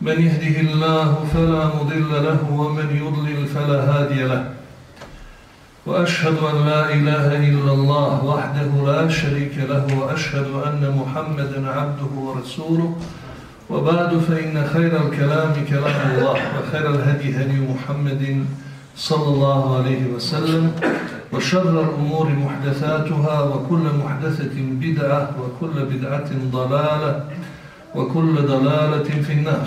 من يهده الله فلا مضل له ومن يضلل فلا هادي له. وأشهد أن لا إله إلا الله وحده لا شريك له وأشهد أن محمدا عبده ورسوله. وبعد فإن خير الكلام كلام الله وخير الهدي هدي محمد صلى الله عليه وسلم. وشر الأمور محدثاتها وكل محدثة بدعة وكل بدعة ضلالة وكل ضلالة في النار.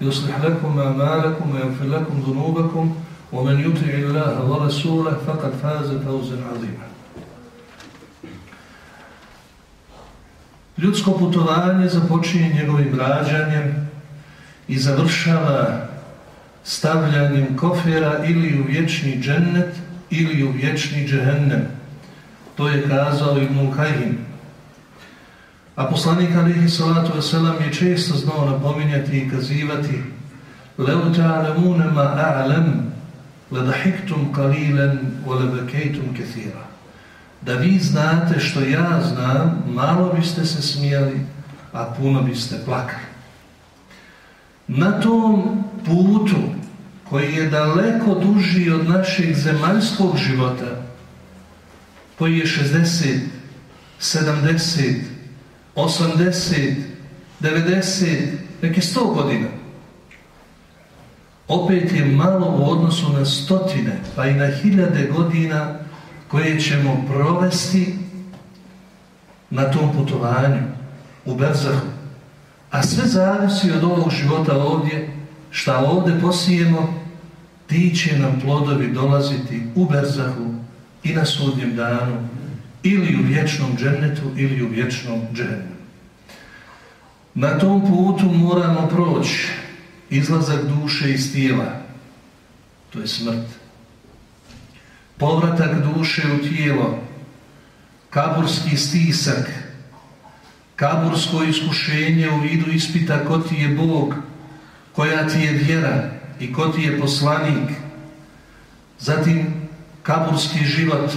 يصلح لكم أعمالكم ويغفر لكم ذنوبكم ومن يطع الله ورسوله فقد فاز فوزا عظيما Ljudsko putovanje započinje njegovim rađanjem i završava stavljanjem kofera ili u vječni džennet ili u vječni džehennem. To je kazao Ibn Kajim. A poslanik alihi salatu wasalam je često znao napominjati i kazivati Leu ta'alamune ma a'lam ladahiktum qalilan wa labakejtum kathira da vi znate što ja znam, malo biste se smijali, a puno biste plakali. Na tom putu koji je daleko duži od našeg zemaljskog života, koji je 60, 70, 80, 90, neke 100 godina, opet je malo u odnosu na stotine, pa i na hiljade godina koje ćemo provesti na tom putovanju u Berzahu. A sve zavisi od ovog života ovdje, šta ovdje posijemo, ti će nam plodovi dolaziti u Berzahu i na sudnjem danu, ili u vječnom džennetu, ili u vječnom džennetu. Na tom putu moramo proći izlazak duše iz tijela, to je smrt povratak duše u tijelo, kaburski stisak, kabursko iskušenje u vidu ispita ko ti je Bog, koja ti je vjera i ko ti je poslanik, zatim kaburski život,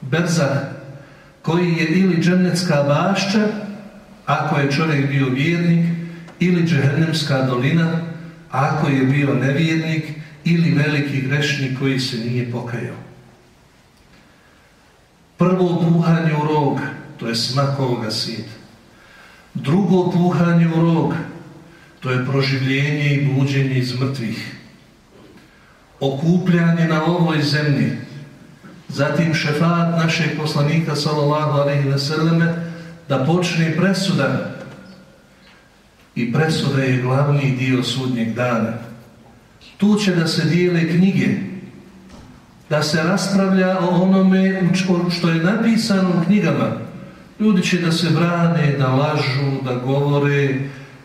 berzah, koji je ili džennetska bašća, ako je čovjek bio vjernik, ili džehennemska dolina, ako je bio nevjernik, ili veliki grešnik koji se nije pokajao. Prvo puhanje u rog, to je smak ovoga svijeta. Drugo puhanje u rog, to je proživljenje i buđenje iz mrtvih. Okupljanje na ovoj zemlji, zatim šefat našeg poslanika sallallahu alaihi ve selleme da počne presuda i presuda je glavni dio sudnjeg dana. Tu će da se dijele knjige, da se raspravlja o onome što je napisano u knjigama. Ljudi će da se brane, da lažu, da govore,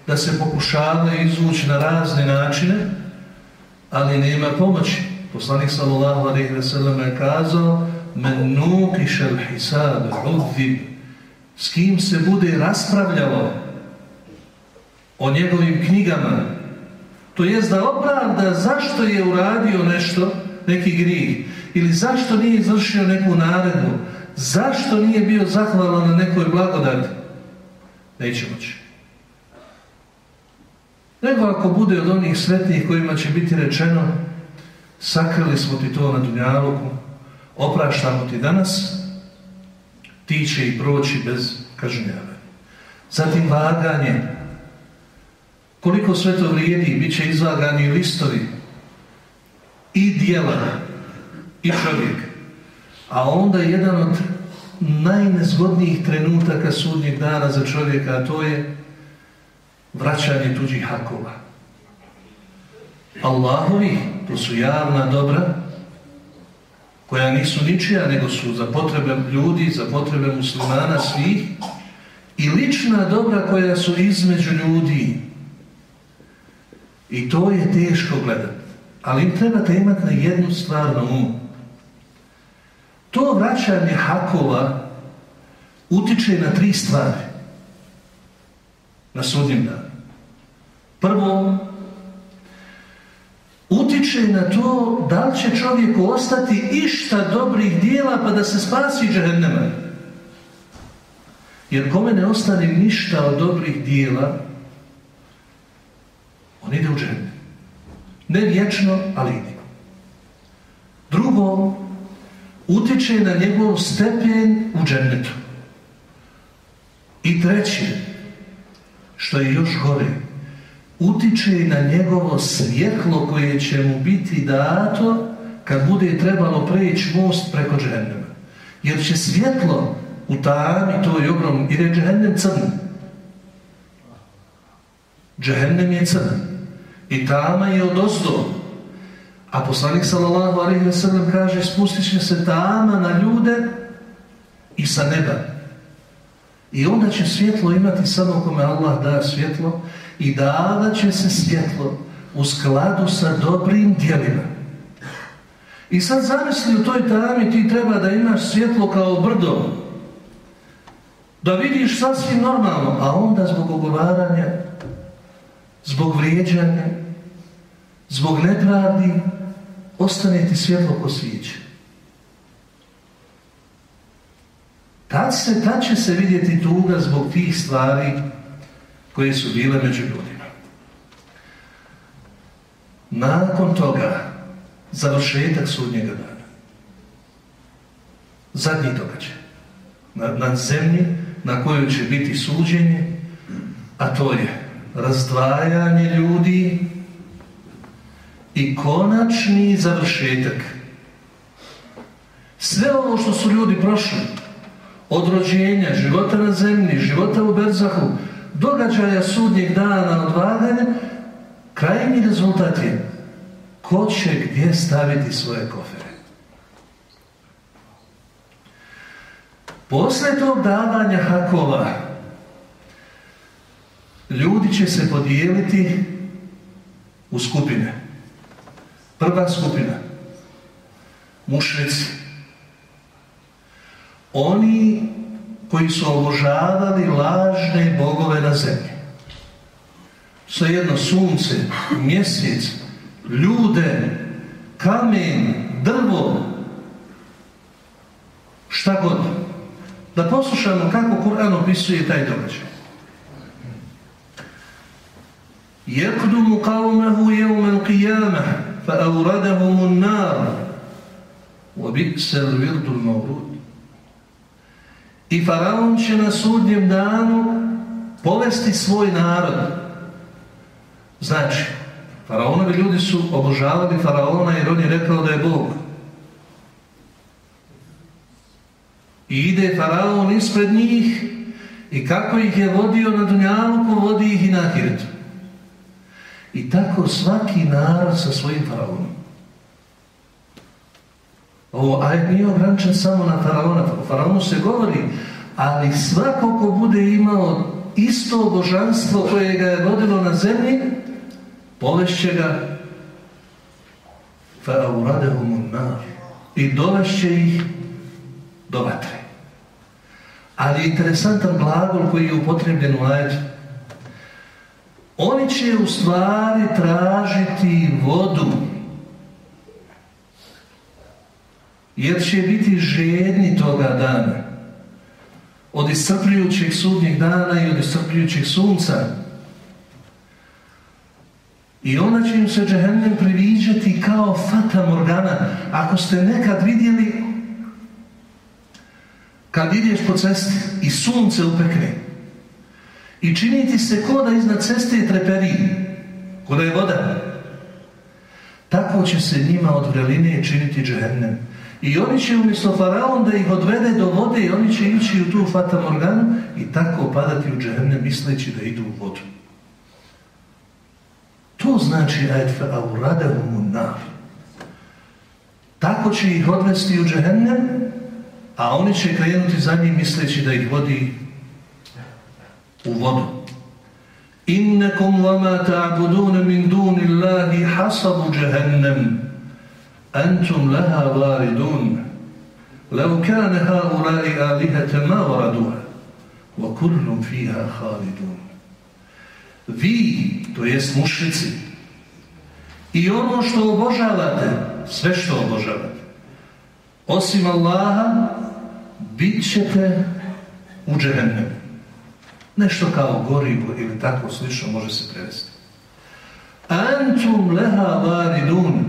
da se pokušavaju izvući na razne načine, ali nema pomoći. Poslanik sallallahu alejhi ve sellem je kazao: "Men nuqiša al-hisab udhib." S kim se bude raspravljalo o njegovim knjigama, to jest da opravda zašto je uradio nešto, neki grijeh, ili zašto nije izvršio neku naredbu, zašto nije bio zahvalan na nekoj blagodati, neće moći. Nego ako bude od onih sretnih kojima će biti rečeno sakrili smo ti to na dunjaluku, opraštamo ti danas, ti će i proći bez kažnjavanja. Zatim vaganje, koliko sve to vrijedi, bit će izvagani listovi, i dijela i čovjek. A onda jedan od najnezgodnijih trenutaka sudnjeg dana za čovjeka, a to je vraćanje tuđih hakova. Allahovi, to su javna dobra, koja nisu ničija, nego su za potrebe ljudi, za potrebe muslimana svih, i lična dobra koja su između ljudi. I to je teško gledati. Ali im trebate imati na jednu stvar na umu. To vraćanje hakova utiče na tri stvari. Na sudnjem danu. Prvo, utiče na to da li će čovjeku ostati išta dobrih dijela pa da se spasi džehennema. Jer kome ne ostane ništa od dobrih dijela, on ide u džene. Ne vječno, ali ide. Drugo, utječe na njegov stepen u džennetu. I treće, što je još gore, utiče na njegovo svjetlo koje će mu biti dato kad bude trebalo preći most preko džehennema. Jer će svjetlo u tami je ogromno, jer je džehennem crn. Džehennem je crn. I tama je od ozdo. A poslanik sallallahu alaihi wa sallam kaže spustit će se tama na ljude i sa neba. I onda će svjetlo imati samo kome Allah da svjetlo i davat će se svjetlo u skladu sa dobrim djelima. I sad zamisli u toj tami ti treba da imaš svjetlo kao brdo da vidiš sasvim normalno, a onda zbog ogovaranja, zbog vrijeđanja, zbog nepravdi, ostane ti svjetlo ko svijeće. Se, tad će se vidjeti tuga zbog tih stvari koje su bile među ljudima. Nakon toga, završetak sudnjega dana. Zadnji događaj. Na, na zemlji na kojoj će biti suđenje, a to je razdvajanje ljudi i konačni završetak. Sve ovo što su ljudi prošli, od rođenja, života na zemlji, života u Berzahu, događaja sudnjeg dana odvaganja, krajnji rezultat je ko će gdje staviti svoje kofere. Posle tog davanja hakova ljudi će se podijeliti u skupine. Prva skupina mušnici. Oni koji su obožavali lažne bogove na zemlji. Svejedno sunce, mjesec, ljude, kamen, drvo, šta god. Da poslušamo kako Kur'an opisuje taj događaj. يقدم قومه يوم القيامة فأوردهم النار وبئس الورد المورود i faraon će na sudnjem danu povesti svoj narod. Znači, faraonovi ljudi su obožavali faraona jer on je rekao da je Bog. I ide faraon ispred njih i kako ih je vodio na Dunjaluku, vodi ih i na Ahiretu. I tako svaki narod sa svojim faraonom. Ovo aj nije ograničen samo na faraona. O faraonu se govori, ali svako ko bude imao isto božanstvo koje ga je vodilo na zemlji, povešće ga nar i dovešće ih do vatre. Ali interesantan glagol koji je upotrebljen u. Oni će u stvari tražiti vodu. Jer će biti žedni toga dana. Od iscrpljujućeg sudnjeg dana i od iscrpljujućeg sunca. I ona će im se džehennem priviđati kao fata morgana. Ako ste nekad vidjeli kad ideš po cesti i sunce upekne i čini ti se ko da iznad ceste treperi, ko da je voda. tako će se njima od vreline činiti džehennem. I oni će umjesto faraon da ih odvede do vode i oni će ići u tu Fata Morganu i tako padati u džehennem misleći da idu u vodu. To znači ajet auradahumun nar. Tako će ih odvesti u džehennem, a oni će krenuti za njim misleći da ih vodi u vodu. Innekum vama ta'budune min duni Allahi hasabu džehennem, antum laha varidun. لو كان هؤلاء آلهة ما وردوها وكل فيها خالدون Vi, to jest mušnici, i ono što obožavate, sve što obožavate, osim Allaha, bit ćete u džehennemu. Nešto kao gorivo ili tako slično može se prevesti. Antum leha varidun.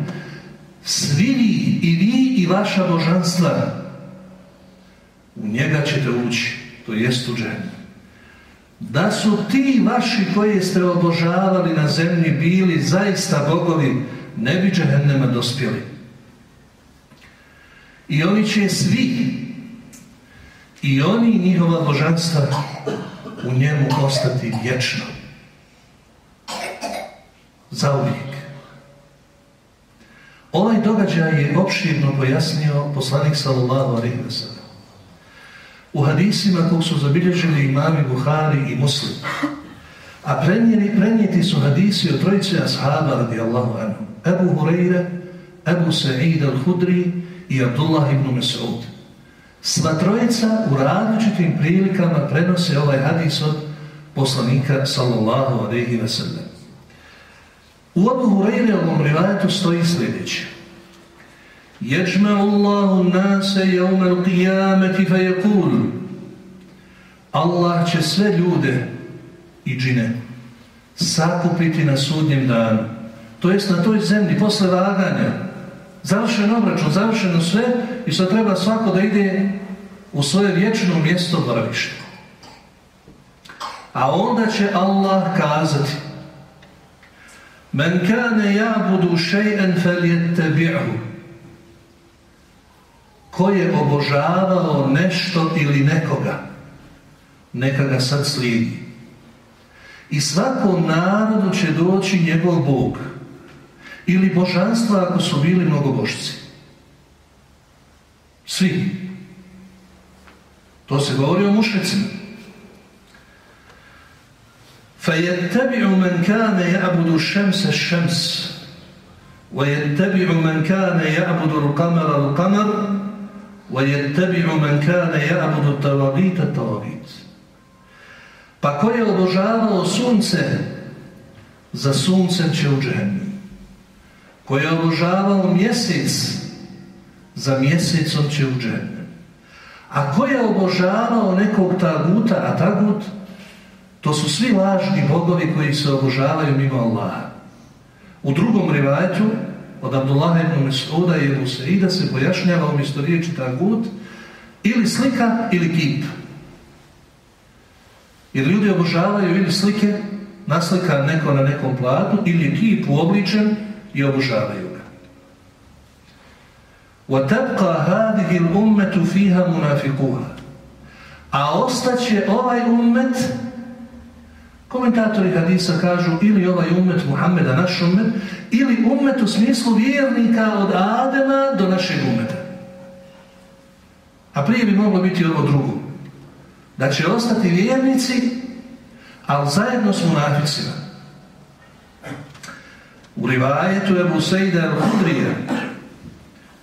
svi vi, i vi i vaša božanstva u njega ćete ući, to jest u džehennemu. Da su ti vaši koji ste obožavali na zemlji bili zaista bogovi, ne bi džehennema dospjeli. I oni će svi, i oni i njihova božanstva u njemu ostati vječno. Zauvijek. Ovaj događaj je opširno pojasnio poslanik sallallahu alaihi wa sallam. U hadisima kog su zabilježili imami Buhari i Muslim. A prenijeli, prenijeti su hadisi od trojice ashaba radijallahu anhu. Ebu Hureyre, Ebu Sa'id al-Hudri i Abdullah ibn Mas'ud. Sva trojica u različitim prilikama prenose ovaj hadis od poslanika sallallahu alaihi wa sallam. U Abu ovom rivajetu stoji sljedeće. Jeđma'u Allahu nase jevmel qiyameti fe yakul. Allah će sve ljude i džine sakupiti na sudnjem danu. To jest na toj zemlji, posle vaganja. Završeno obračun, završeno sve i sad treba svako da ide u svoje vječno mjesto boravište. A onda će Allah kazati Men kane jabudu še'en fel jettebi'hu ko je obožavao nešto ili nekoga, neka ga sad slijedi. I svakom narodu će doći njegov Bog ili božanstva ako su bili mnogobošci. Svi. To se govori o mušnicima. فَيَتَّبِعُ مَنْ كَانَ يَعْبُدُ الشَّمْسَ الشَّمْسِ وَيَتَّبِعُ مَنْ كَانَ يَعْبُدُ الْقَمَرَ الْقَمَرِ وَيَتَّبِعُ مَنْ كَانَ يَعْبُدُ التَّوَغِيتَ التَّوَغِيتِ Pa ko je obožavao sunce, za suncem će u džehennem. Ko je obožavao mjesec, za mjesecom će u džehennem. A ko je obožavao nekog taguta, a tagut, to su svi lažni bogovi koji se obožavaju mimo Allaha. U drugom rivajetu, od Abdullah ibn Mas'uda i Ebu Saida se pojašnjava umjesto riječi tagut ili slika ili kip. Jer ljudi obožavaju ili slike, naslika neko na nekom platu ili kip uobličen i obožavaju ga. وَتَبْقَى هَذِهِ الْأُمَّةُ فِيهَا مُنَافِقُوهَا A ostaće ovaj ummet Komentatori hadisa kažu ili ovaj umet Muhammeda, naš umet, ili umet u smislu vjernika od Adema do našeg umeta. A prije bi moglo biti ovo drugo. Da će ostati vjernici, ali zajedno s munaficima. U rivajetu Ebu Sejda al-Hudrija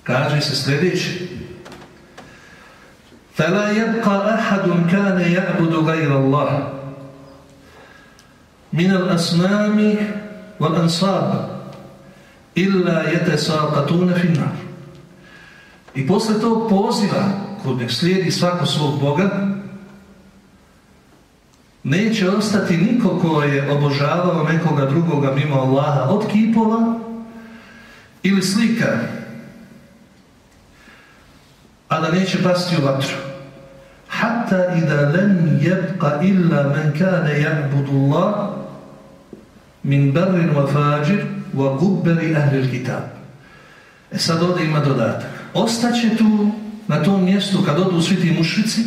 kaže se sljedeće فَلَا يَبْقَى أَحَدٌ كَانَ يَعْبُدُ غَيْرَ اللَّهِ min al-asnami wal-ansab illa yatasaqatuna fi nar. I posle tog poziva kod nek slijedi svako svog Boga, neće ostati niko ko je obožavao nekoga drugoga mimo Allaha od kipova ili slika, a da neće pasti u vatru. Hatta i da lem jebka illa men kane ja'budu Allah, min barrin wa fajir wa gubbeli ahlil kitab. E sad ovdje ima dodatak. Ostaće tu, na tom mjestu, kad odu svi ti mušrici,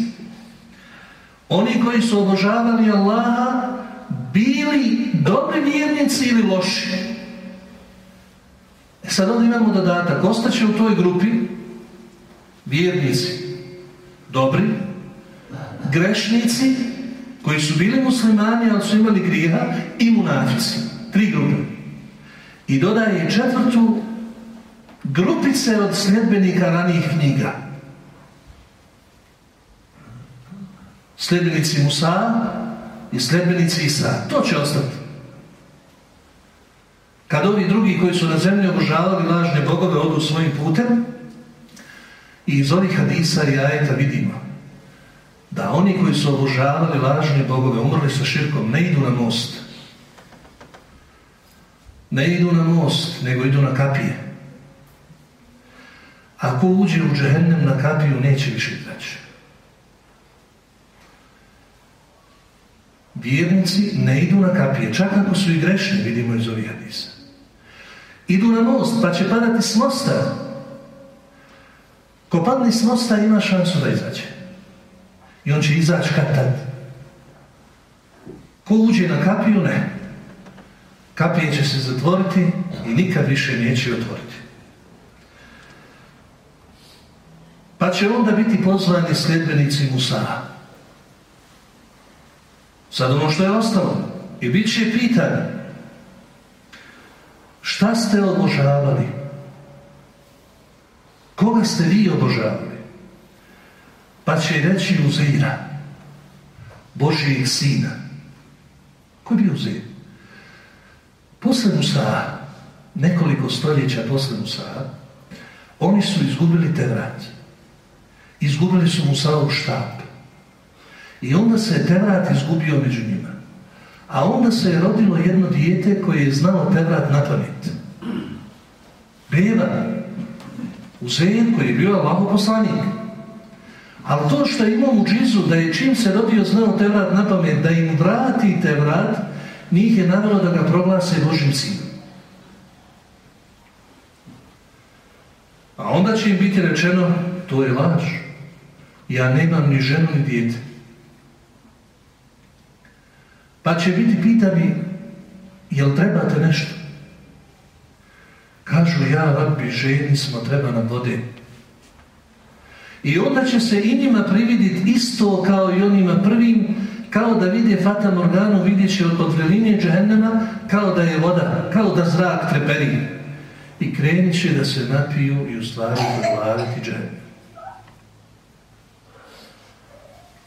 oni koji su obožavali Allaha, bili dobri vjernici ili loši. E sad ovdje imamo dodatak. Ostaće u toj grupi vjernici dobri, grešnici koji su bili muslimani, ali su imali grijeha i munafici. Tri grupe. I dodaje četvrtu grupice od sljedbenika ranijih knjiga. Sljedbenici Musa i sljedbenici Isa. To će ostati. Kad ovi drugi koji su na zemlji obožavali lažne bogove odu svojim putem i iz ovih hadisa i ajeta vidimo da oni koji su obožavali lažne bogove umrli sa širkom ne idu na most. Ne idu na most, nego idu na kapije. Ako uđe u džehennem na kapiju, neće više izaći. Vjernici ne idu na kapije, čak ako su i grešni, vidimo iz ovih hadisa. Idu na most, pa će padati s mosta. Ko padne s mosta, ima šansu da izaće. I on će izaći kad tad. Ko uđe na kapiju, ne. Kapije će se zatvoriti i nikad više neće otvoriti. Pa će onda biti pozvani sljedbenici Musa. Sad ono što je ostalo. I bit će pitanje. Šta ste obožavali? Koga ste vi obožavali? Pa će reći Uzeira, Božijeg sina. Ko je bio Uzeir? Posle Musa, nekoliko stoljeća posle Musa, oni su izgubili te vrati izgubili su u štap. I onda se Tevrat izgubio među njima. A onda se je rodilo jedno dijete koje je znalo Tevrat na pamet. Beba. Uzeir koji je bio Allaho poslanik. Ali to što je imao u džizu, da je čim se rodio znao Tevrat na pamet, da im vrati Tevrat, njih je navjelo da ga proglase Božim sinom. A onda će im biti rečeno, to je laž. Ja nemam ni ženu ni dijete. Pa će biti pitani, jel trebate nešto? Kažu, ja, rabbi, ženi smo, treba nam vode. I onda će se i njima prividiti isto kao i onima prvim, da vide Fata Morganu, vidjet će od, velinje džehennema, kao da je voda, kao da zrak treperi. I krenit će da se napiju i u stvari podlaviti džehennem.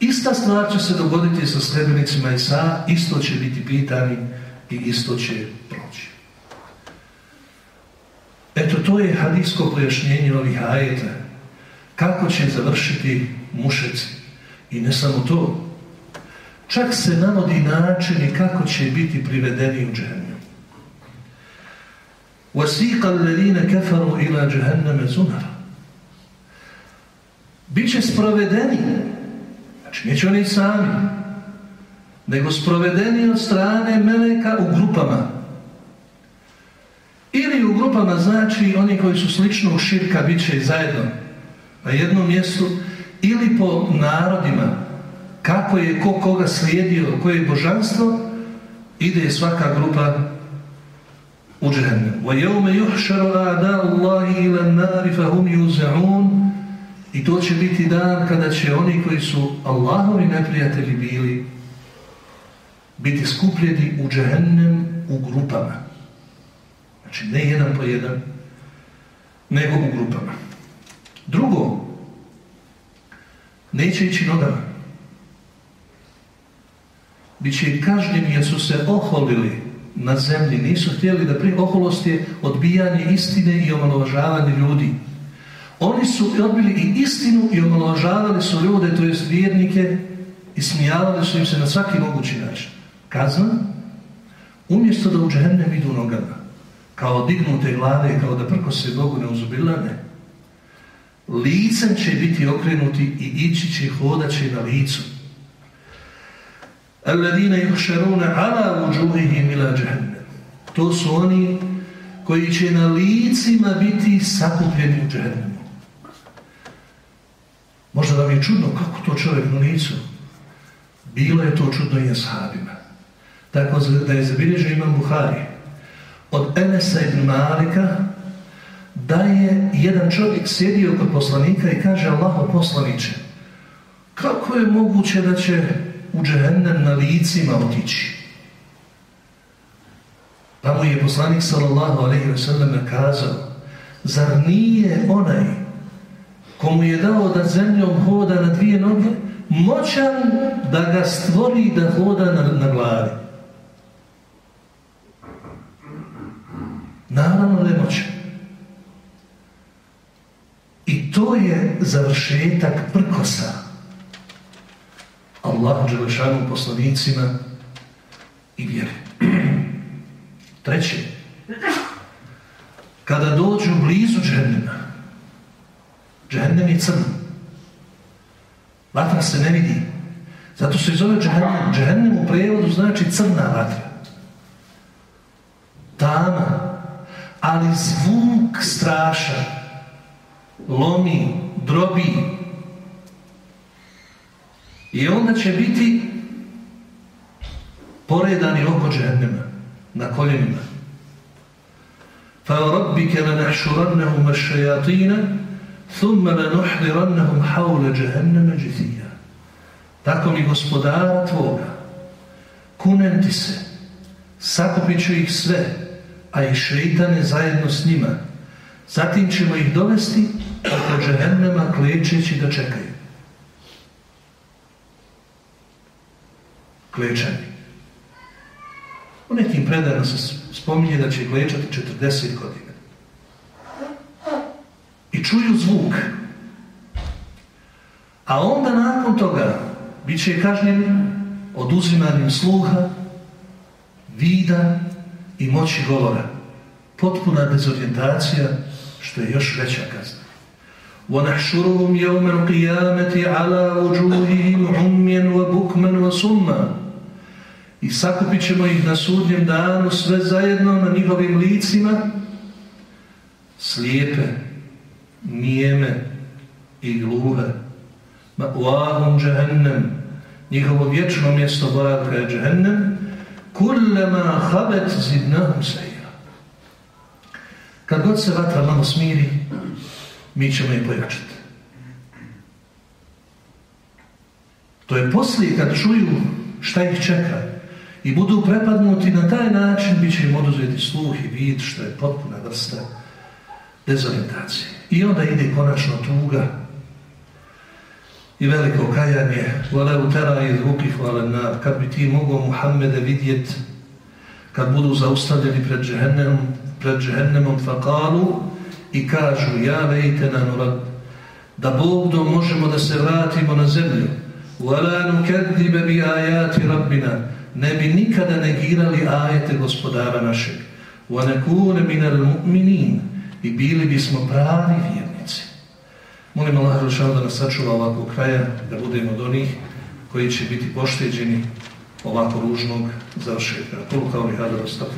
Ista stvar će se dogoditi sa sljedbenicima Isa, isto će biti pitani i isto će proći. Eto, to je hadijsko pojašnjenje ovih ajeta. Kako će završiti mušeci. I ne samo to. Čak se navodi načini kako će biti privedeni u džehennem. وَسِيقَ الَّذِينَ كَفَرُوا إِلَا جَهَنَّمَ زُنَرَ Biće sprovedeni Znači, neće oni sami, nego sprovedeni od strane meleka u grupama. Ili u grupama znači oni koji su slično u širka bit će zajedno na jednom mjestu ili po narodima kako je ko koga slijedio, koje je božanstvo ide svaka grupa u džehennem. وَيَوْمَ يُحْشَرُ أَعْدَاءُ اللَّهِ إِلَى النَّارِ فَهُمْ يُزَعُونَ i to će biti dan kada će oni koji su Allahovi neprijatelji bili biti skupljeni u džehennem u grupama. Znači ne jedan po jedan, nego u grupama. Drugo, neće ići nogama. Biće kažnjeni jer su se oholili na zemlji, nisu htjeli da pri oholost je odbijanje istine i omalovažavanje ljudi. Oni su odbili i istinu i omalovažavali su ljude, to jest vjernike, i smijavali su im se na svaki mogući način. Kazna, umjesto da u džehennem idu nogama, kao dignute glave, kao da prko se Bogu ne uzubilane, licem će biti okrenuti i ići će, hodat će na licu. Alladine yuhšaruna ala uđuhihim ila džehennem. To su oni koji će na licima biti sakupljeni u džehennemu. Možda vam je čudno kako to čovjek na licu. Bilo je to čudno i ashabima. Tako da je zabilježio imam Buhari od Enesa ibn Malika da je jedan čovjek sjedio kod poslanika i kaže Allaho poslaniće kako je moguće da će u džehennem na licima otići? Pa mu je poslanik sallallahu alaihi wa sallam kazao zar nije onaj komu je dao da zemljom hoda na dvije noge moćan da ga stvori da hoda na, na glavi? Naravno da je moćan. I to je završetak prkosa Allahu Đelešanu poslanicima i vjeri. Treće, kada dođu blizu džehennema, džehennem je crn, vatra se ne vidi, zato se zove džehennem. Džehennem u prevodu znači crna vatra. Tama, ali zvuk straša, lomi, drobi. I onda će biti poredani oko džehennema na koljenima. فَوَرَبِّكَ لَنَحْشُرَنَّهُمَ الشَّيَاطِينَ ثُمَّ لَنُحْضِرَنَّهُمْ حَوْلَ جَهَنَّمَ جِثِيًّا Tako mi gospodara tvoga, kunem ti se, sakupit ću ih sve, a i šeitane zajedno s njima. Zatim ćemo ih dovesti oko džehennema klečeći da čekaju. Klečani. U nekim predajama se spominje da će klečati 40 godina. I čuju zvuk. A onda nakon toga bit će kažnjeni oduzimanjem sluha, vida i moći govora. Potpuna dezorientacija, što je još veća kazna. وَنَحْشُرُهُمْ يَوْمَ الْقِيَامَةِ عَلَى وُجُوهِهِمْ عُمْيًا وَبُكْمًا وَسُمًّا i sakupit ćemo ih na sudnjem danu sve zajedno na njihovim licima slijepe, nijeme i gluhe. Ma uahum džehennem, njihovo vječno mjesto boravka je džehennem, kullama habet zidnahum sejra. Kad god se vatra malo smiri, mi ćemo je pojačati. To je poslije kad čuju šta ih čeka, i budu prepadnuti na taj način, bit će im oduzeti sluh i vid, što je potpuna vrsta dezorientacije. I onda ide konačno tuga i veliko kajanje. Vala utera i drugi hvala na, kad bi ti mogao Muhammede vidjet, kad budu zaustavljeni pred džehennemom, pred džehennemom fakalu i kažu, ja vejte na da Bog do možemo da se vratimo na zemlju. Hvala nu kedi bi ajati rabbina, ne bi nikada negirali ajete gospodara našeg. وَنَكُونَ مِنَ الْمُؤْمِنِينَ I bili bismo pravi vjernici. Molim Allah Rošao da nas sačuva ovakvog kraja, da budemo od onih koji će biti pošteđeni ovako ružnog završetka. Kulu kao li hada, ostati